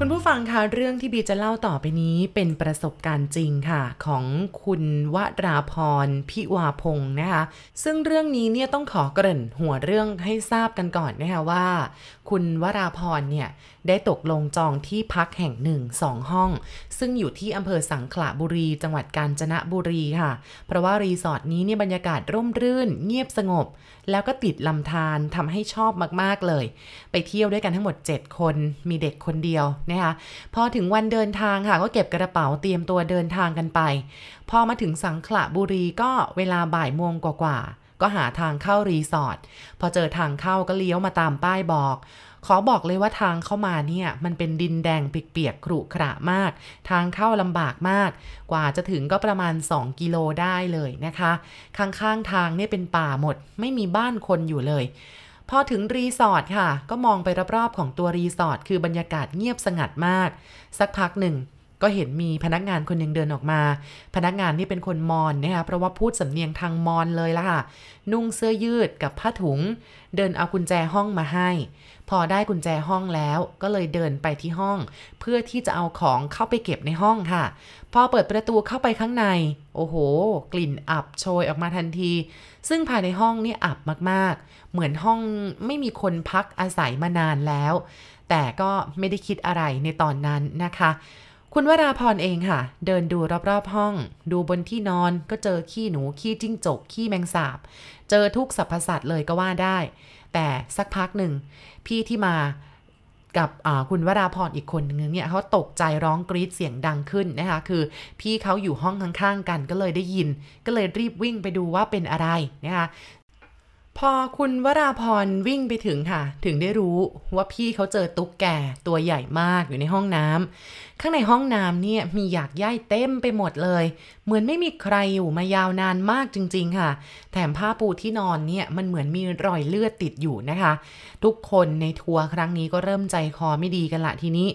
คุณผู้ฟังคะเรื่องที่บีจะเล่าต่อไปนี้เป็นประสบการณ์จริงค่ะ ของคุณวราพรพิวาพงศ์นะคะ ซึ่งเรื่องนี้เนี่ยต้องขอเกริ่นหัวเรื่องให้ทราบกันก่อนนะคะว่า คุณวราพรเนี่ย ได้ตกลงจองที่พักแห่งหนึ่งสองห้อง ซึ่งอยู่ที่อำเภอสังขละบุรี จังหวัดกาญจนบุรีค่ะ เพราะว่ารีสอร์ทนี้เนี่ยบรรยากาศร่มรื่น เงียบสงบ แล้วก็ติดลำธารทำให้ชอบมากๆเลย ไปเที่ยวด้วยกันทั้งหมด 7 คนมีเด็กคนเดียวนะคะพอถึงวันเดินทางค่ะก็เก็บกระเป๋าเตรียมตัวเดินทางกันไป พอมาถึงสังขละบุรีก็เวลาบ่ายโมงกว่าๆก็หาทางเข้ารีสอร์ท พอเจอทางเข้าก็เลี้ยวมาตามป้ายบอก ขอบอกเลยว่าทางเข้ามาเนี่ยมันเป็นดินแดงเปียกๆขรุขระมาก ทางเข้าลำบากมาก กว่าจะถึงก็ประมาณ 2 กิโลได้เลยนะคะ ข้างๆทางเนี่ยเป็นป่าหมด ไม่มีบ้านคนอยู่เลยพอถึงรีสอร์ทค่ะ ก็มองไปรอบๆของตัวรีสอร์ทคือบรรยากาศเงียบสงัดมาก สักพักหนึ่ง ก็เห็นมีพนักงานคนหนึ่งเดินออกมา พนักงานนี่เป็นคนมอญนะคะเพราะว่าพูดสำเนียงทางมอญเลยล่ะค่ะ นุ่งเสื้อยืดกับผ้าถุง เดินเอากุญแจห้องมาให้ พอได้กุญแจห้องแล้วก็เลยเดินไปที่ห้อง เพื่อที่จะเอาของเข้าไปเก็บในห้องค่ะ พอเปิดประตูเข้าไปข้างใน โอ้โห กลิ่นอับโชยออกมาทันที ซึ่งภายในห้องนี่อับมากๆ เหมือนห้องไม่มีคนพักอาศัยมานานแล้ว แต่ก็ไม่ได้คิดอะไรในตอนนั้นนะคะคุณวราพรเองค่ะ เดินดูรอบๆห้อง ดูบนที่นอนก็เจอขี้หนูขี้จิ้งจกขี้แมงสาบ เจอทุกสรรพสัตว์เลยก็ว่าได้ แต่สักพักหนึ่ง พี่ที่มากับคุณวราพรอีกคนนึงเนี่ยเขาตกใจร้องกรีดเสียงดังขึ้นนะคะคือ พี่เขาอยู่ห้องข้างๆกันก็เลยได้ยิน ก็เลยรีบวิ่งไปดูว่าเป็นอะไรนะคะ พอคุณวราพรวิ่งไปถึงค่ะ ถึงได้รู้ว่าพี่เขาเจอตุ๊กแก่ตัวใหญ่มากอยู่ในห้องน้ำข้างในห้องน้ำเนี่ยมีหยากย่ายเต็มไปหมดเลย เหมือนไม่มีใครอยู่มายาวนานมากจริง ๆ ค่ะ แถมผ้าปูที่นอนเนี่ยมันเหมือนมีรอยเลือดติดอยู่นะคะ ทุกคนในทัวร์ครั้งนี้ก็เริ่มใจคอไม่ดีกันละทีนี้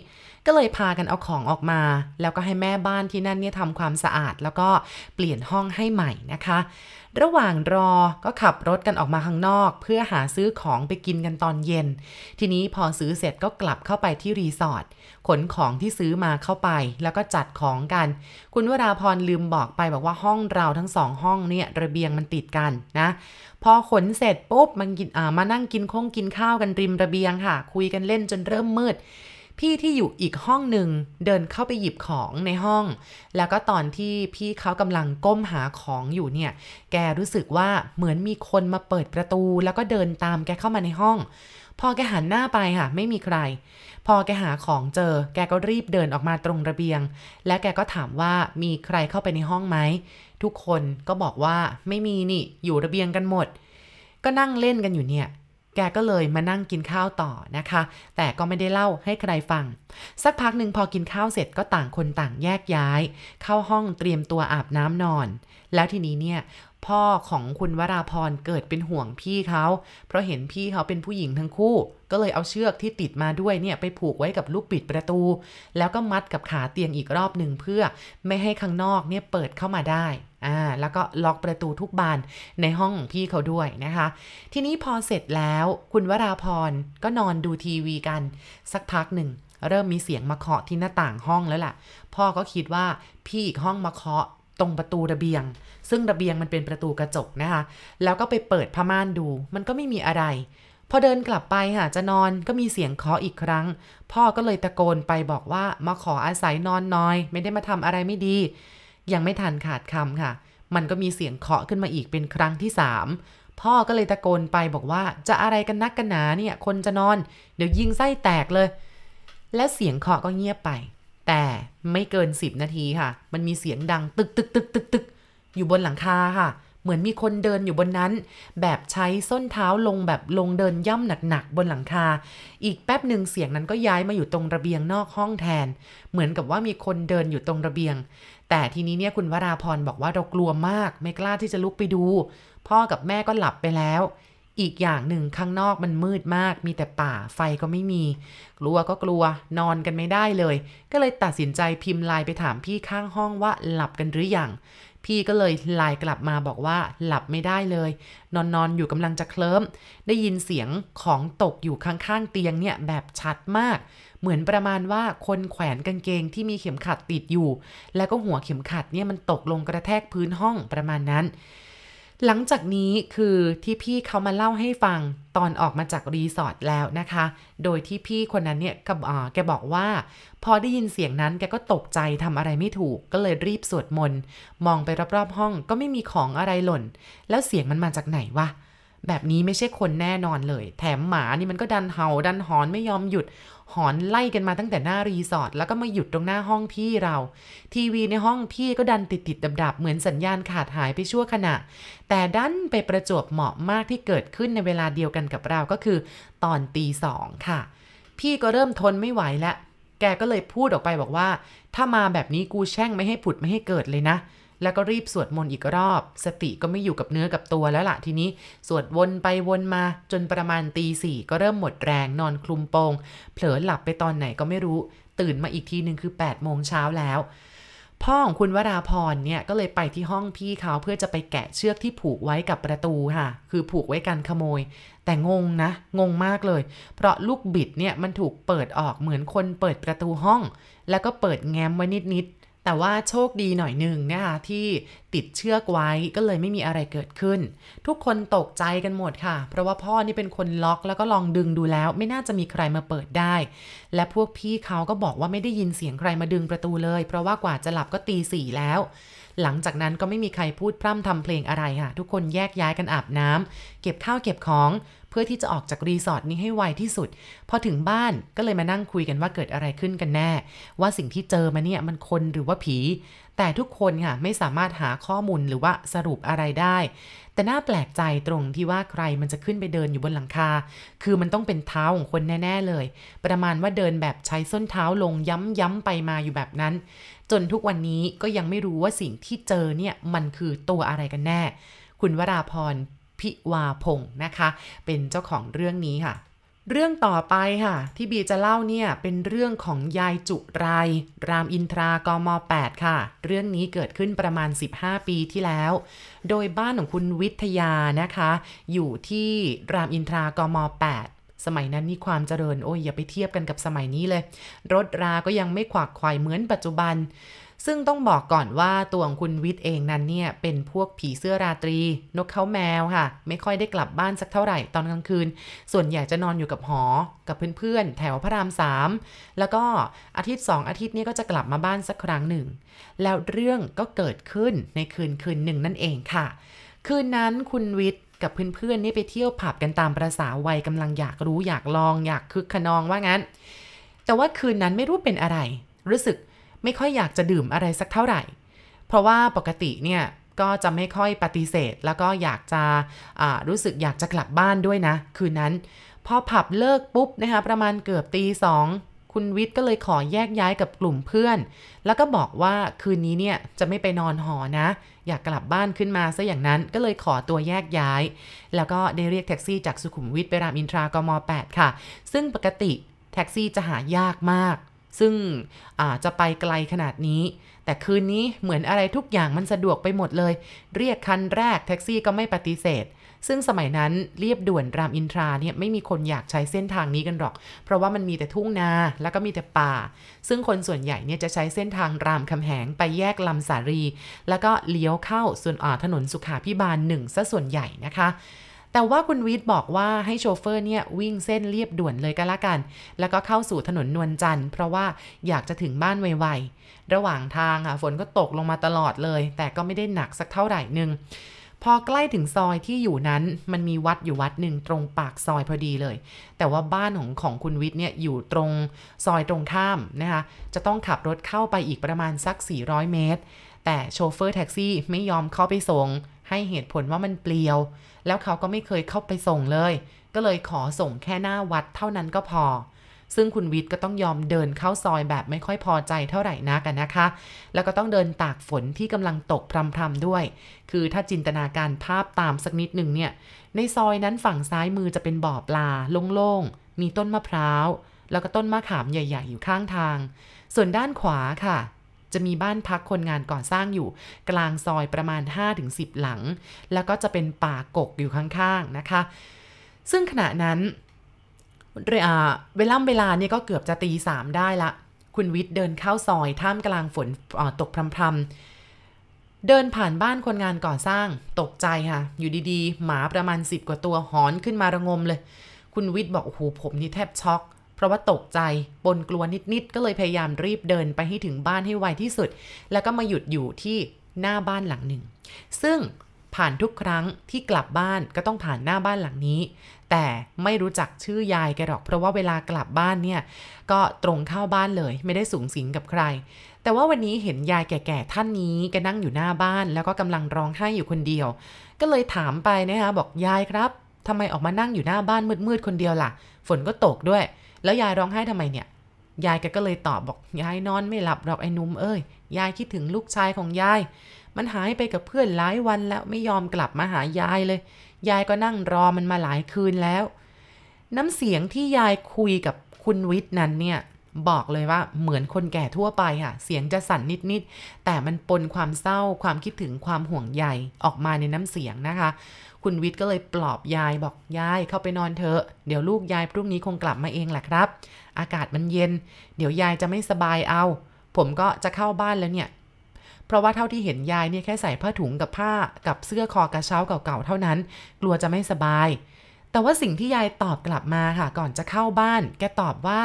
ก็เลยพากันเอาของออกมา แล้วก็ให้แม่บ้านที่นั่นเนี่ยทำความสะอาด แล้วก็เปลี่ยนห้องให้ใหม่นะคะ ระหว่างรอก็ขับรถกันออกมาข้างนอก เพื่อหาซื้อของไปกินกันตอนเย็น ทีนี้พอซื้อเสร็จก็กลับเข้าไปที่รีสอร์ทขนของที่ซื้อมาเข้าไป แล้วก็จัดของกัน คุณวราพรลืมบอกไปบอกว่าห้องเราทั้งสองห้องเนี่ยระเบียงมันติดกันนะพอขนเสร็จปุ๊บมันกินอ่ามานั่งกินข้งกินข้าวกันริมระเบียงค่ะ คุยกันเล่นจนเริ่มมืด พี่ที่อยู่อีกห้องหนึ่งเดินเข้าไปหยิบของในห้อง แล้วก็ตอนที่พี่เขากำลังก้มหาของอยู่เนี่ย แกรู้สึกว่าเหมือนมีคนมาเปิดประตู แล้วก็เดินตามแกเข้ามาในห้อง พอแกหันหน้าไปค่ะ ไม่มีใคร พอแกหาของเจอ แกก็รีบเดินออกมาตรงระเบียง และแกก็ถามว่ามีใครเข้าไปในห้องไหมทุกคนก็บอกว่าไม่มีนี่อยู่ระเบียงกันหมด ก็นั่งเล่นกันอยู่เนี่ย แกก็เลยมานั่งกินข้าวต่อนะคะ แต่ก็ไม่ได้เล่าให้ใครฟัง สักพักหนึ่งพอกินข้าวเสร็จก็ต่างคนต่างแยกย้าย เข้าห้องเตรียมตัวอาบน้ำนอน แล้วทีนี้เนี่ยพ่อของคุณวราพรเกิดเป็นห่วงพี่เขา เพราะเห็นพี่เขาเป็นผู้หญิงทั้งคู่ ก็เลยเอาเชือกที่ติดมาด้วยเนี่ยไปผูกไว้กับลูกปิดประตู แล้วก็มัดกับขาเตียงอีกรอบหนึ่งเพื่อไม่ให้ข้างนอกเนี่ยเปิดเข้ามาได้ อ่าแล้วก็ล็อกประตูทุกบานในห้องของพี่เขาด้วยนะคะ ทีนี้พอเสร็จแล้วคุณวราพรก็นอนดูทีวีกัน สักพักหนึ่ง เริ่มมีเสียงมาเคาะที่หน้าต่างห้องแล้วล่ะ พ่อก็คิดว่าพี่อีกห้องมาเคาะตรงประตูระเบียง ซึ่งระเบียงมันเป็นประตูกระจกนะคะ แล้วก็ไปเปิดผ้าม่านดู มันก็ไม่มีอะไร พอเดินกลับไปค่ะจะนอนก็มีเสียงเคาะอีกครั้ง พ่อก็เลยตะโกนไปบอกว่ามาขออาศัยนอนน้อย ไม่ได้มาทำอะไรไม่ดี ยังไม่ทันขาดคำค่ะ มันก็มีเสียงเคาะขึ้นมาอีกเป็นครั้งที่สามพ่อก็เลยตะโกนไปบอกว่าจะอะไรกันนักกันหนาเนี่ย คนจะนอน เดี๋ยวยิงไส้แตกเลย และเสียงเคาะก็เงียบไป แต่ไม่เกิน10นาทีค่ะ มันมีเสียงดังตึกตึกตึกตึกตึกอยู่บนหลังคาค่ะ เหมือนมีคนเดินอยู่บนนั้น แบบใช้ส้นเท้าลงแบบลงเดินย่ำหนักๆบนหลังคา อีกแป๊บหนึ่งเสียงนั้นก็ย้ายมาอยู่ตรงระเบียงนอกห้องแทน เหมือนกับว่ามีคนเดินอยู่ตรงระเบียง แต่ทีนี้เนี่ยคุณวราพรบอกว่าเรากลัวมาก ไม่กล้าที่จะลุกไปดู พ่อกับแม่ก็หลับไปแล้วอีกอย่างหนึ่งข้างนอกมันมืดมาก มีแต่ป่าไฟก็ไม่มี กลัวก็กลัวนอนกันไม่ได้เลย ก็เลยตัดสินใจพิมพ์ไลน์ไปถามพี่ข้างห้องว่าหลับกันหรือยัง พี่ก็เลยไลน์กลับมาบอกว่าหลับไม่ได้เลย นอนนอนอยู่กำลังจะเคลิ้ม ได้ยินเสียงของตกอยู่ข้างๆเตียงเนี่ยแบบชัดมาก เหมือนประมาณว่าคนแขวนกางเกงที่มีเข็มขัดติดอยู่ แล้วก็หัวเข็มขัดเนี่ยมันตกลงกระแทกพื้นห้องประมาณนั้น หลังจากนี้คือที่พี่เขามาเล่าให้ฟังตอนออกมาจากรีสอร์ทแล้วนะคะ โดยที่พี่คนนั้นเนี่ยแกบอกว่า พอได้ยินเสียงนั้นแกก็ตกใจทำอะไรไม่ถูก ก็เลยรีบสวดมนต์ มองไปรอบๆห้องก็ไม่มีของอะไรหล่น แล้วเสียงมันมาจากไหนวะ แบบนี้ไม่ใช่คนแน่นอนเลย แถมหมานี่มันก็ดันเห่าดันหอนไม่ยอมหยุด หอนไล่กันมาตั้งแต่หน้ารีสอร์ทแล้วก็มาหยุดตรงหน้าห้องพี่เรา ทีวีในห้องพี่ก็ดันติดติดดับดับเหมือนสัญญาณขาดหายไปชั่วขณะ แต่ดันไปประจวบเหมาะมากที่เกิดขึ้นในเวลาเดียวกันกับเราก็คือ ตอนตีสองค่ะ พี่ก็เริ่มทนไม่ไหวแล้วแกก็เลยพูดออกไปบอกว่า ถ้ามาแบบนี้กูแช่งไม่ให้ผุดไม่ให้เกิดเลยนะ แล้วก็รีบสวดมนต์อีกรอบ สติก็ไม่อยู่กับเนื้อกับตัวแล้วล่ะทีนี้ สวดวนไปวนมาจนประมาณตีสี่ก็เริ่มหมดแรงนอนคลุมโปง เผลอหลับไปตอนไหนก็ไม่รู้ ตื่นมาอีกทีหนึ่งคือ8ปดโมงเช้าแล้วพ่อของคุณวราพรเนี่ยก็เลยไปที่ห้องพี่เขาเพื่อจะไปแกะเชือกที่ผูกไว้กับประตูค่ะ คือผูกไว้กันขโมย แต่งงนะ งงมากเลย เพราะลูกบิดเนี่ยมันถูกเปิดออกเหมือนคนเปิดประตูห้อง แล้วก็เปิดแง้มไว้นิด แต่ว่าโชคดีหน่อยหนึ่งนะคะที่ ติดเชือกไว้ก็เลยไม่มีอะไรเกิดขึ้น ทุกคนตกใจกันหมดค่ะ เพราะว่าพ่อนี่เป็นคนล็อกแล้วก็ลองดึงดูแล้ว ไม่น่าจะมีใครมาเปิดได้ และพวกพี่เขาก็บอกว่าไม่ได้ยินเสียงใครมาดึงประตูเลย เพราะว่ากว่าจะหลับก็ตีสี่แล้ว หลังจากนั้นก็ไม่มีใครพูดพร่ำทำเพลงอะไรค่ะ ทุกคนแยกย้ายกันอาบน้ำเก็บข้าวเก็บของพื่อที่จะออกจากรีสอร์ทนี้ให้ไวที่สุด พอถึงบ้านก็เลยมานั่งคุยกันว่าเกิดอะไรขึ้นกันแน่ ว่าสิ่งที่เจอมาเนี่ยมันคนหรือว่าผี แต่ทุกคนค่ะไม่สามารถหาข้อมูลหรือว่าสรุปอะไรได้ แต่น่าแปลกใจตรงที่ว่าใครมันจะขึ้นไปเดินอยู่บนหลังคา คือมันต้องเป็นเท้าของคนแน่ ๆเลย ประมาณว่าเดินแบบใช้ส้นเท้าลงย้ำๆไปมาอยู่แบบนั้น จนทุกวันนี้ก็ยังไม่รู้ว่าสิ่งที่เจอเนี่ยมันคือตัวอะไรกันแน่ คุณวราพรพิวาพงศ์นะคะ เป็นเจ้าของเรื่องนี้ค่ะ เรื่องต่อไปค่ะ ที่บีจะเล่าเนี่ย เป็นเรื่องของยายจุไรรามอินทรากม 8 ค่ะ เรื่องนี้เกิดขึ้นประมาณ 15 ปีที่แล้ว โดยบ้านของคุณวิทยานะคะ อยู่ที่รามอินทรากม 8 สมัยนั้นนี่ความเจริญโอ้ยอย่าไปเทียบกันกับสมัยนี้เลย รถราก็ยังไม่ขวักไขว่เหมือนปัจจุบัน ซึ่งต้องบอกก่อนว่าตัวของคุณวิทย์เองนั้นเนี่ย เป็นพวกผีเสื้อราตรี นกเขาแมวค่ะ ไม่ค่อยได้กลับบ้านสักเท่าไหร่ตอนกลางคืน ส่วนใหญ่จะนอนอยู่กับหอ กับเพื่อนๆ แถวพระรามสามแล้วก็อาทิตย์สองอาทิตย์นี้ก็จะกลับมาบ้านสักครั้งหนึ่ง แล้วเรื่องก็เกิดขึ้นในคืนคืนหนึ่งนั่นเองค่ะ คืนนั้นคุณวิทย์กับเพื่อนๆนี่ไปเที่ยวผับกันตามประษาวัยกำลังอยากรู้อยากลองอยากคึกขนองว่างั้น แต่ว่าคืนนั้นไม่รู้เป็นอะไร รู้สึก ไม่ค่อยอยากจะดื่มอะไรสักเท่าไหร่ เพราะว่าปกติเนี่ยก็จะไม่ค่อยปฏิเสธ แล้วก็อยากจะรู้สึกอยากจะกลับบ้านด้วยนะ คืนนั้น พอผับเลิกปุ๊บนะคะประมาณเกือบตีสองคุณวิทย์ก็เลยขอแยกย้ายกับกลุ่มเพื่อน แล้วก็บอกว่าคืนนี้เนี่ยจะไม่ไปนอนหอนะ อยากกลับบ้านขึ้นมาซะอย่างนั้นก็เลยขอตัวแยกย้าย แล้วก็ได้เรียกแท็กซี่จากสุขุมวิทไปรามอินทรากม 8 ค่ะ ซึ่งปกติแท็กซี่จะหายากมาก ซึ่งอาจะไปไกลขนาดนี้ แต่คืนนี้เหมือนอะไรทุกอย่างมันสะดวกไปหมดเลย เรียกคันแรกแท็กซี่ก็ไม่ปฏิเสธ ซึ่งสมัยนั้นเรียบด่วนรามอินทราเนี่ยไม่มีคนอยากใช้เส้นทางนี้กันหรอก เพราะว่ามันมีแต่ทุ่งนาแล้วก็มีแต่ป่า ซึ่งคนส่วนใหญ่เนี่ยจะใช้เส้นทางรามคำแหงไปแยกลำสารี แล้วก็เลี้ยวเข้าส่วนถนนสุขาพิบาลหนึ่งซะส่วนใหญ่นะคะ แต่ว่าคุณวิทย์บอกว่าให้โชเฟอร์เนี่ยวิ่งเส้นเรียบด่วนเลยก็แล้วกัน แล้วก็เข้าสู่ถนนนวลจันทร์เพราะว่าอยากจะถึงบ้านไวๆ ระหว่างทางค่ะฝนก็ตกลงมาตลอดเลย แต่ก็ไม่ได้หนักสักเท่าไหร่นึงพอใกล้ถึงซอยที่อยู่นั้นมันมีวัดอยู่วัดหนึ่งตรงปากซอยพอดีเลย แต่ว่าบ้านของของคุณวิทย์เนี่ยอยู่ตรงซอยตรงข้ามนะคะจะต้องขับรถเข้าไปอีกประมาณสัก 400 เมตร แต่โชเฟอร์แท็กซี่ไม่ยอมเข้าไปส่ง ให้เหตุผลว่ามันเปลี่ยว แล้วเขาก็ไม่เคยเข้าไปส่งเลย ก็เลยขอส่งแค่หน้าวัดเท่านั้นก็พอ ซึ่งคุณวิทย์ก็ต้องยอมเดินเข้าซอยแบบไม่ค่อยพอใจเท่าไหร่นักนนะคะ แล้วก็ต้องเดินตากฝนที่กำลังตกพรำๆด้วย คือถ้าจินตนาการภาพตามสักนิดหนึ่งเนี่ย ในซอยนั้นฝั่งซ้ายมือจะเป็นบ่อปลาโล่งๆ มีต้นมะพร้าว แล้วก็ต้นมะขามใหญ่ ๆ อยู่ข้างทาง ส่วนด้านขวาค่ะ จะมีบ้านพักคนงานก่อสร้างอยู่ กลางซอยประมาณ 5-10 หลัง แล้วก็จะเป็นป่ากกอยู่ข้างๆนะคะ ซึ่งขณะนั้นเวลาเวลาเนี่ยก็เกือบจะตีสามได้ละ คุณวิทย์เดินเข้าซอยท่ามกลางฝนตกพรำๆเดินผ่านบ้านคนงานก่อสร้างตกใจค่ะ อยู่ดีๆ หมาประมาณสิบกว่าตัวหอนขึ้นมาระงมเลย คุณวิทย์บอกโอ้โหผมนี่แทบช็อก ราะว่าตกใจปนกลัวนิดๆก็เลยพยายามรีบเดินไปให้ถึงบ้านให้ไวที่สุด แล้วก็มาหยุดอยู่ที่หน้าบ้านหลังหนึ่ง ซึ่งผ่านทุกครั้งที่กลับบ้านก็ต้องผ่านหน้าบ้านหลังนี้ แต่ไม่รู้จักชื่อยายแกหรอก เพราะว่าเวลากลับบ้านเนี่ย ก็ตรงเข้าบ้านเลยไม่ได้สูงสิงกับใคร แต่ว่าวันนี้เห็นยายแก่ๆท่านนี้แกนั่งอยู่หน้าบ้าน แล้วก็กำลังร้องไห้อยู่คนเดียว ก็เลยถามไปนะคะบอกยายครับทำไมออกมานั่งอยู่หน้าบ้านมืดๆคนเดียวล่ะ ฝนก็ตกด้วย แล้วยายร้องไห้ทำไมเนี่ย ยายแกก็เลยตอบบอกยายนอนไม่หลับหรอกไอ้นุ่มเอ้ย ยายคิดถึงลูกชายของยาย มันหายไปกับเพื่อนหลายวันแล้วไม่ยอมกลับมาหายายเลย ยายก็นั่งรอมันมาหลายคืนแล้ว น้ำเสียงที่ยายคุยกับคุณวิทย์นั้นเนี่ยบอกเลยว่าเหมือนคนแก่ทั่วไปค่ะเสียงจะสั่นนิดๆแต่มันปนความเศร้าความคิดถึงความห่วงใยออกมาในน้ำเสียงนะคะ คุณวิทย์ก็เลยปลอบยายบอกยายเข้าไปนอนเถอะ เดี๋ยวลูกยายพรุ่งนี้คงกลับมาเองแหละครับ อากาศมันเย็น เดี๋ยวยายจะไม่สบายเอา ผมก็จะเข้าบ้านแล้วเนี่ย เพราะว่าเท่าที่เห็นยายเนี่ยแค่ใส่ผ้าถุงกับผ้ากับเสื้อคอกระเช้าเก่าๆเท่านั้น กลัวจะไม่สบาย แต่ว่าสิ่งที่ยายตอบกลับมาค่ะ ก่อนจะเข้าบ้าน แกตอบว่า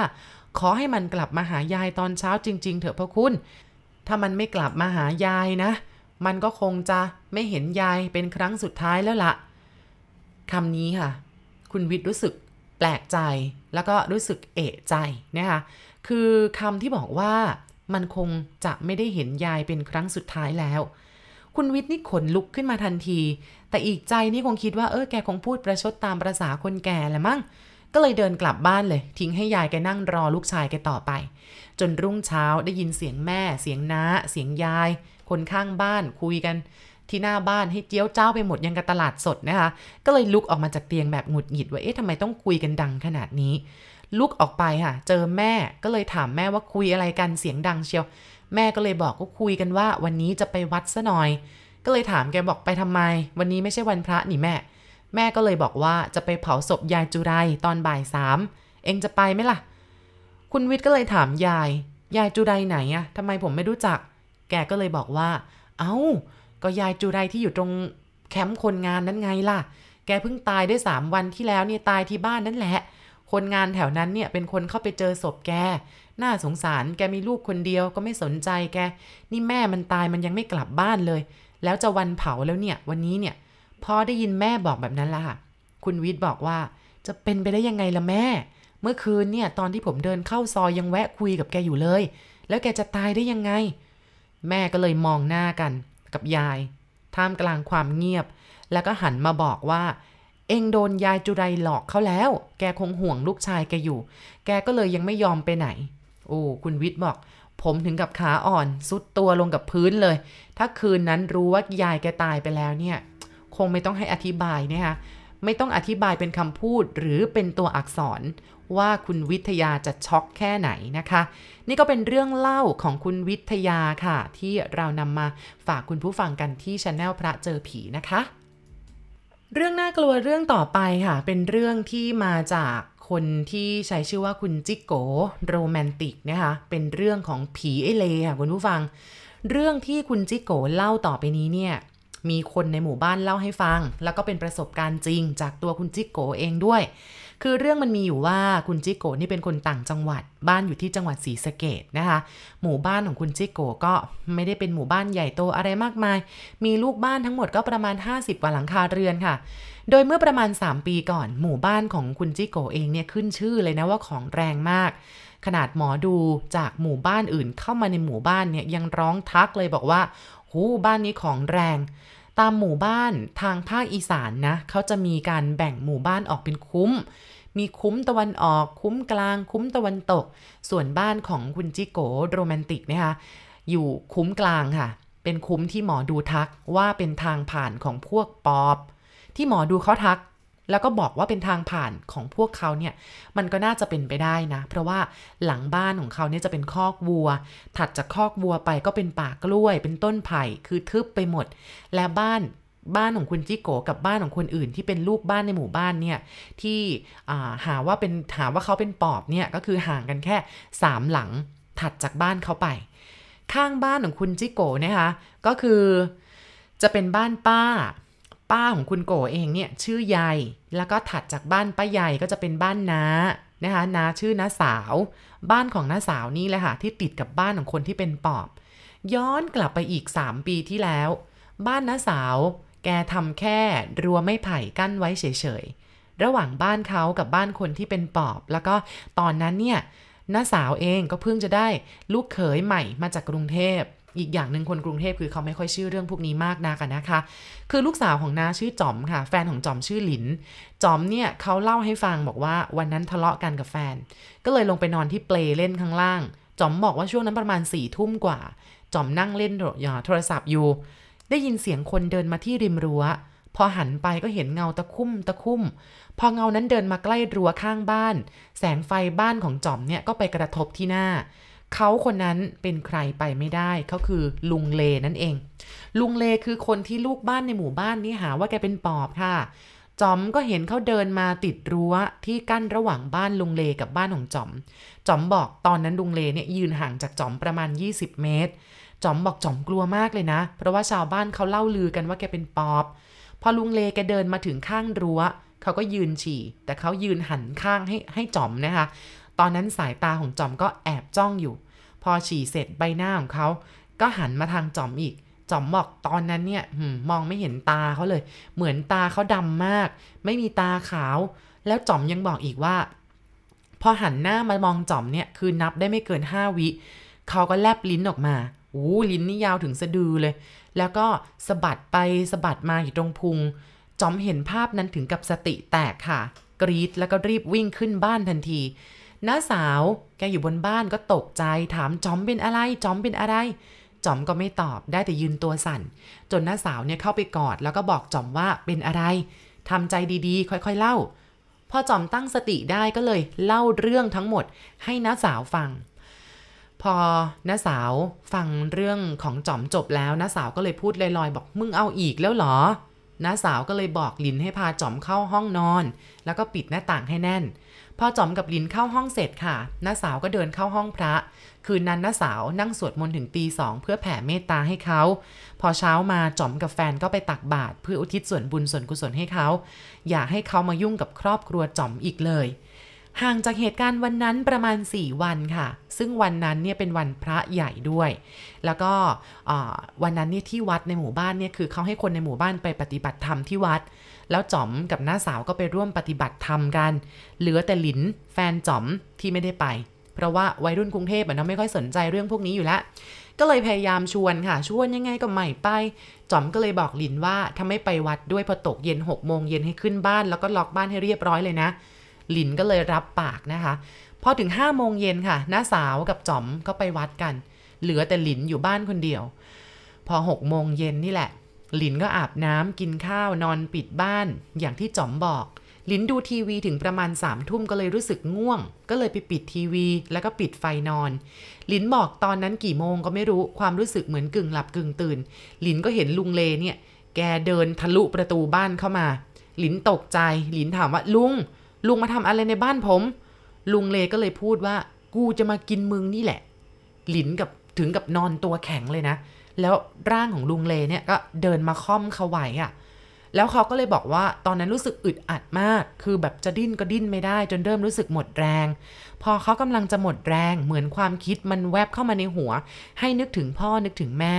ขอให้มันกลับมาหายายตอนเช้าจริง ๆ เถอะพ่อคุณ ถ้ามันไม่กลับมาหายายนะ มันก็คงจะไม่เห็นยายเป็นครั้งสุดท้ายแล้วละ คำนี้ค่ะ คุณวิทย์รู้สึกแปลกใจ แล้วก็รู้สึกเอะใจนะคะคือคำที่บอกว่ามันคงจะไม่ได้เห็นยายเป็นครั้งสุดท้ายแล้ว คุณวิทย์นี่ขนลุกขึ้นมาทันที แต่อีกใจนี่คงคิดว่าเออแกคงพูดประชดตามประษาคนแก่แหละมั้งก็เลยเดินกลับบ้านเลย ทิ้งให้ยายแกนั่งรอลูกชายแกต่อไป จนรุ่งเช้าได้ยินเสียงแม่ เสียงน้า เสียงยาย คนข้างบ้านคุยกัน ที่หน้าบ้านให้เจียวเจ้าไปหมดยังกับตลาดสดนะคะ ก็เลยลุกออกมาจากเตียงแบบหงุดหงิดว่าเอ๊ะทำไมต้องคุยกันดังขนาดนี้ ลุกออกไปค่ะ เจอแม่ก็เลยถามแม่ว่าคุยอะไรกันเสียงดังเชียว แม่ก็เลยบอกก็คุยกันว่า วันนี้จะไปวัดซะหน่อย ก็เลยถามแกบอกไปทำไม วันนี้ไม่ใช่วันพระนี่แม่ แม่ก็เลยบอกว่าจะไปเผาศพยายจุไรตอนบ่ายสามเองจะไปไหมล่ะ คุณวิทย์ก็เลยถามยาย ยายจุไรไหนอะทำไมผมไม่รู้จัก แกก็เลยบอกว่า เอา้า ก็ยายจุไรที่อยู่ตรงแคมป์คนงานนั้นไงล่ะ แกเพิ่งตายได้สามวันที่แล้วเนี่ยตายที่บ้านนั่นแหละ คนงานแถวนั้นเนี่ยเป็นคนเข้าไปเจอศพแก น่าสงสาร แกมีลูกคนเดียวก็ไม่สนใจแก นี่แม่มันตายมันยังไม่กลับบ้านเลย แล้วจะวันเผาแล้วเนี่ย วันนี้เนี่ย พอได้ยินแม่บอกแบบนั้นละค่ะ คุณวิทย์บอกว่าจะเป็นไปได้ยังไงล่ะแม่ เมื่อคืนเนี่ยตอนที่ผมเดินเข้าซอยยังแวะคุยกับแกอยู่เลย แล้วแกจะตายได้ยังไง แม่ก็เลยมองหน้ากัน กับยาย ท่ามกลางความเงียบ แล้วก็หันมาบอกว่า เองโดนยายจุไรหลอกเขาแล้ว แกคงห่วงลูกชายแกอยู่ แกก็เลยยังไม่ยอมไปไหน โอ้คุณวิทย์บอก ผมถึงกับขาอ่อนซุดตัวลงกับพื้นเลย ถ้าคืนนั้นรู้ว่ายายแกตายไปแล้วเนี่ย คงไม่ต้องให้อธิบายนะคะไม่ต้องอธิบายเป็นคำพูดหรือเป็นตัวอักษร ว่าคุณวิทยาจะช็อกแค่ไหนนะคะ นี่ก็เป็นเรื่องเล่าของคุณวิทยาค่ะ ที่เรานำมาฝากคุณผู้ฟังกันที่ช anel พระเจอผีนะคะ เรื่องน่ากลัวเรื่องต่อไปค่ะ เป็นเรื่องที่มาจากคนที่ใช้ชื่อว่าคุณจิกโกโรแมนติกนะคะเป็นเรื่องของผีไอเลค่ะคุณผู้ฟัง เรื่องที่คุณจิกโกเล่าต่อไปนี้เนี่ย มีคนในหมู่บ้านเล่าให้ฟัง แล้วก็เป็นประสบการณ์จริงจากตัวคุณจิกโกเองด้วย คือเรื่องมันมีอยู่ว่าคุณจิโกนี่เป็นคนต่างจังหวัด บ้านอยู่ที่จังหวัดศรีสะเกดนะคะ หมู่บ้านของคุณจิโกก็ไม่ได้เป็นหมู่บ้านใหญ่โตอะไรมากมาย มีลูกบ้านทั้งหมดก็ประมาณ 50 กว่าหลังคาเรือนค่ะ โดยเมื่อประมาณ 3 ปีก่อน หมู่บ้านของคุณจิโกเองเนี่ยขึ้นชื่อเลยนะว่าของแรงมากขนาดหมอดูจากหมู่บ้านอื่นเข้ามาในหมู่บ้านเนี่ยยังร้องทักเลยบอกว่า หูบ้านนี้ของแรง ตามหมู่บ้านทางภาคอีสานนะเขาจะมีการแบ่งหมู่บ้านออกเป็นคุ้ม มีคุ้มตะวันออก คุ้มกลาง คุ้มตะวันตก ส่วนบ้านของคุณจิโกโรแมนติกนะคะอยู่คุ้มกลางค่ะ เป็นคุ้มที่หมอดูทักว่าเป็นทางผ่านของพวกปอบ ที่หมอดูเขาทัก แล้วก็บอกว่าเป็นทางผ่านของพวกเขาเนี่ย มันก็น่าจะเป็นไปได้นะ เพราะว่าหลังบ้านของเขาเนี่ยจะเป็นคอกวัว ถัดจากคอกวัวไปก็เป็นป่ากล้วย เป็นต้นไผ่ คือทึบไปหมด และบ้านบ้านของคุณจิโกกับบ้านของคนอื่นที่เป็นลูกบ้านในหมู่บ้านเนี่ยที่หาว่าเป็นหาว่าเขาเป็นปอบเนี่ยก็คือห่างกันแค่สามหลังถัดจากบ้านเขาไป ข้างบ้านของคุณจิโกนะคะก็คือจะเป็นบ้านป้า ป้าของคุณโกเองเนี่ยชื่อยายแล้วก็ถัดจากบ้านป้าใหญ่ก็จะเป็นบ้านน้านะคะน้าชื่อน้าสาว บ้านของน้าสาวนี่แหละค่ะที่ติดกับบ้านของคนที่เป็นปอบ ย้อนกลับไปอีก 3 ปีที่แล้ว บ้านน้าสาว แกทำแค่รั้วไม่ไผ่กั้นไว้เฉยๆระหว่างบ้านเขากับบ้านคนที่เป็นปอบ แล้วก็ตอนนั้นเนี่ยน้าสาวเองก็เพิ่งจะได้ลูกเขยใหม่มาจากกรุงเทพ อีกอย่างหนึ่งคนกรุงเทพคือเขาไม่ค่อยชื่อเรื่องพวกนี้มากนักนะคะ คือลูกสาวของนาชื่อจอมค่ะ แฟนของจอมชื่อหลิน จอมเนี่ยเขาเล่าให้ฟังบอกว่าวันนั้นทะเลาะกันกับแฟน ก็เลยลงไปนอนที่เปลเล่นข้างล่าง จอมบอกว่าช่วงนั้นประมาณสี่ทุ่มกว่า จอมนั่งเล่นโทรศัพท์อยู่ ได้ยินเสียงคนเดินมาที่ริมรัว้ว พอหันไปก็เห็นเงาตะคุ่มตะคุ่ม พอเงานั้นเดินมาใกล้รั้วข้างบ้าน แสงไฟบ้านของจอมเนี่ยก็ไปกระทบที่หน้า เขาคนนั้นเป็นใครไปไม่ได้เขาคือลุงเลนั่นเอง ลุงเลคือคนที่ลูกบ้านในหมู่บ้านนี่หาว่าแกเป็นปอบค่ะจอมก็เห็นเขาเดินมาติดรั้วที่กั้นระหว่างบ้านลุงเลกับบ้านของจอม จอมบอกตอนนั้นลุงเลเนี่ยยืนห่างจากจอมประมาณ 20 เมตร จอมบอกจอมกลัวมากเลยนะ เพราะว่าชาวบ้านเขาเล่าลือกันว่าแกเป็นปอบ พอลุงเลแกเดินมาถึงข้างรั้ว เขาก็ยืนฉี่ แต่เขายืนหันข้างให้ให้จอมนะคะ ตอนนั้นสายตาของจอมก็แอบจ้องอยู่ พอฉี่เสร็จใบหน้าของเขาก็หันมาทางจอมอีกจอมบอกตอนนั้นเนี่ยมองไม่เห็นตาเขาเลย เหมือนตาเขาดำมาก ไม่มีตาขาว แล้วจอมยังบอกอีกว่า พอหันหน้ามามองจอมเนี่ยคือนับได้ไม่เกินห้าวิเขาก็แลบลิ้นออกมาโอ้ลิ้นนี่ยาวถึงสะดือเลย แล้วก็สะบัดไปสะบัดมาอยู่ตรงพุง จอมเห็นภาพนั้นถึงกับสติแตกค่ะ กรีดแล้วก็รีบวิ่งขึ้นบ้านทันที น้าสาวแกอยู่บนบ้านก็ตกใจถามจอมเป็นอะไรจอมเป็นอะไรจอมก็ไม่ตอบได้แต่ยืนตัวสั่น จนน้าสาวเนี่ยเข้าไปกอดแล้วก็บอกจอมว่าเป็นอะไรทำใจดีๆ ค่อยๆเล่า พอจอมตั้งสติได้ก็เลยเล่าเรื่องทั้งหมดให้น้าสาวฟัง พอน้าสาวฟังเรื่องของจอมจบแล้วน้าสาวก็เลยพูดลอยๆ บอกมึงเอาอีกแล้วเหรอน้าสาวก็เลยบอกลินให้พาจอมเข้าห้องนอน แล้วก็ปิดหน้าต่างให้แน่น พอจอมกับลินเข้าห้องเสร็จค่ะน้าสาวก็เดินเข้าห้องพระ คืนนั้นน้าสาวนั่งสวดมนต์ถึงตีสองเพื่อแผ่เมตตาให้เขา พอเช้ามาจอมกับแฟนก็ไปตักบาตรเพื่ออุทิศส่วนบุญส่วนกุศลให้เขา อย่าให้เขามายุ่งกับครอบครัวจอมอีกเลยห่างจากเหตุการณ์วันนั้นประมาณ 4 วันค่ะ ซึ่งวันนั้นเนี่ยเป็นวันพระใหญ่ด้วย แล้วก็วันนั้นเนี่ยที่วัดในหมู่บ้านเนี่ยคือเขาให้คนในหมู่บ้านไปปฏิบัติธรรมที่วัด แล้วจอมกับน้าสาวก็ไปร่วมปฏิบัติธรรมกัน เหลือแต่หลินแฟนจอมที่ไม่ได้ไป เพราะว่าวัยรุ่นกรุงเทพอะไม่ค่อยสนใจเรื่องพวกนี้อยู่แล้วก็เลยพยายามชวนค่ะ ชวนยังไงก็ไม่ไปจอมก็เลยบอกหลินว่าถ้าไม่ไปวัดด้วยพอตกเย็น6กโมงเย็นให้ขึ้นบ้าน แล้วก็ล็อกบ้านให้เรียบร้อยเลยนะหลินก็เลยรับปากนะคะ พอถึง5้าโมงเย็นค่ะน้าสาวกับจอมก็ไปวัดกัน เหลือแต่หลินอยู่บ้านคนเดียว พอ6กโมงเย็นนี่แหละ หลินก็อาบน้ำกินข้าวนอนปิดบ้าน อย่างที่จอมบอก หลินดูทีวีถึงประมาณสามทุ่มก็เลยรู้สึกง่วง ก็เลยไปปิดทีวี แล้วก็ปิดไฟนอน หลินบอกตอนนั้นกี่โมงก็ไม่รู้ความรู้สึกเหมือนกึ่งหลับกึ่งตื่น หลินก็เห็นลุงเลเนี่ย แกเดินทะลุประตูบ้านเข้ามา หลินตกใจ หลินถามว่าลุง ลุงมาทำอะไรในบ้านผม ลุงเลก็เลยพูดว่า กูจะมากินมึงนี่แหละ หลินกับถึงกับนอนตัวแข็งเลยนะ แล้วร่างของลุงเลเนี่ยก็เดินมาค่อมเขาไว้อะแล้วเขาก็เลยบอกว่าตอนนั้นรู้สึกอึดอัดมาก คือแบบจะดิ้นก็ดิ้นไม่ได้ จนเริ่มรู้สึกหมดแรง พอเขากำลังจะหมดแรงเหมือนความคิดมันแวบเข้ามาในหัว ให้นึกถึงพ่อนึกถึงแม่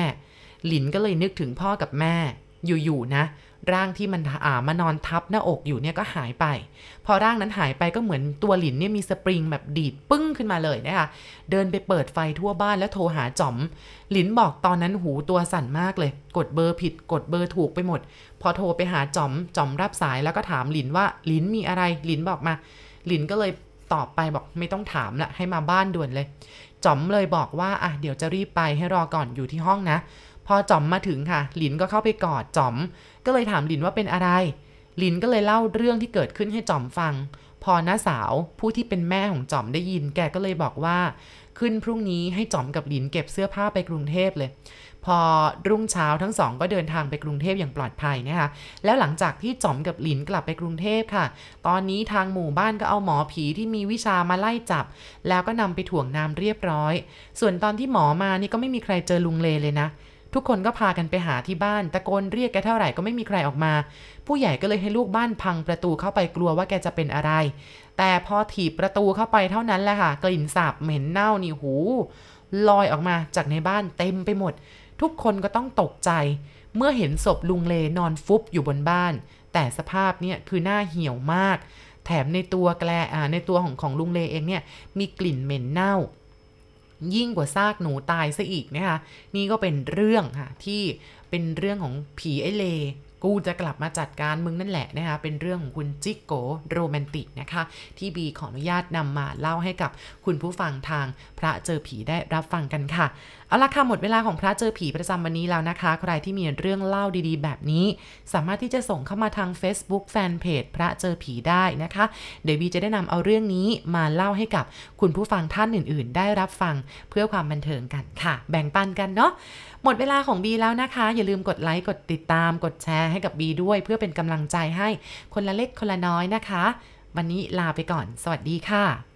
หลินก็เลยนึกถึงพ่อกับแม่ อยู่ๆนะ ร่างที่มันอ่ามานอนทับหน้าอกอยู่เนี่ยก็หายไป พอร่างนั้นหายไปก็เหมือนตัวหลินเนี่ยมีสปริงแบบดีดปึ้งขึ้นมาเลยนะคะเดินไปเปิดไฟทั่วบ้านแล้วโทรหาจอม หลินบอกตอนนั้นหูตัวสั่นมากเลย กดเบอร์ผิด กดเบอร์ถูกไปหมด พอโทรไปหาจอมจอมรับสายแล้วก็ถามหลินว่าหลินมีอะไรหลินบอกมา หลินก็เลยตอบไปบอกไม่ต้องถามละให้มาบ้านด่วนเลยจอมเลยบอกว่าอะเดี๋ยวจะรีบไปให้รอก่อนอยู่ที่ห้องนะ พอจอมมาถึงค่ะ หลินก็เข้าไปกอดจอม ก็เลยถามหลินว่าเป็นอะไร หลินก็เลยเล่าเรื่องที่เกิดขึ้นให้จอมฟัง พอน้าสาวผู้ที่เป็นแม่ของจอมได้ยิน แกก็เลยบอกว่า ขึ้นพรุ่งนี้ให้จอมกับหลินเก็บเสื้อผ้าไปกรุงเทพเลย พอรุ่งเช้าทั้งสองก็เดินทางไปกรุงเทพอย่างปลอดภัยนะคะ แล้วหลังจากที่จอมกับหลินกลับไปกรุงเทพค่ะ ตอนนี้ทางหมู่บ้านก็เอาหมอผีที่มีวิชามาไล่จับ แล้วก็นำไปถ่วงน้ำเรียบร้อย ส่วนตอนที่หมอมานี่ก็ไม่มีใครเจอลุงเลเลยนะ ทุกคนก็พากันไปหาที่บ้าน ตะโกนเรียกแกเท่าไหร่ก็ไม่มีใครออกมา ผู้ใหญ่ก็เลยให้ลูกบ้านพังประตูเข้าไปกลัวว่าแกจะเป็นอะไร แต่พอถีบประตูเข้าไปเท่านั้นแหละค่ะ กลิ่นสาบเหม็นเน่านี่หูลอยออกมาจากในบ้านเต็มไปหมด ทุกคนก็ต้องตกใจ เมื่อเห็นศพลุงเลนอนฟุบอยู่บนบ้าน แต่สภาพเนี่ยคือหน้าเหี่ยวมาก แถมในตัวแกลในตัวของของลุงเลเองเนี่ยมีกลิ่นเหม็นเน่า ยิ่งกว่าซากหนูตายซะอีกนะคะนี่ก็เป็นเรื่องค่ะที่เป็นเรื่องของผีไอเล กูจะกลับมาจัดการมึงนั่นแหละนะคะเป็นเรื่องของคุณจิกโกโรแมนติกนะคะ ที่บีขออนุญาตนำมาเล่าให้กับคุณผู้ฟังทางพระเจอผีได้รับฟังกันค่ะ เอาละค่ะหมดเวลาของพระเจอผีประจำวันนี้แล้วนะคะ ใครที่มีเรื่องเล่าดีๆ แบบนี้ สามารถที่จะส่งเข้ามาทาง Facebook Fanpage พระเจอผีได้นะคะ เดี๋ยวบีจะได้นำเอาเรื่องนี้มาเล่าให้กับคุณผู้ฟังท่านอื่น ๆ ได้รับฟังเพื่อความบันเทิงกันค่ะ แบ่งปันกันเนาะหมดเวลาของบีแล้วนะคะ อย่าลืมกดไลค์กดติดตาม กดแชร์ให้กับบีด้วย เพื่อเป็นกำลังใจให้คนละเล็กคนละน้อยนะคะ วันนี้ลาไปก่อน สวัสดีค่ะ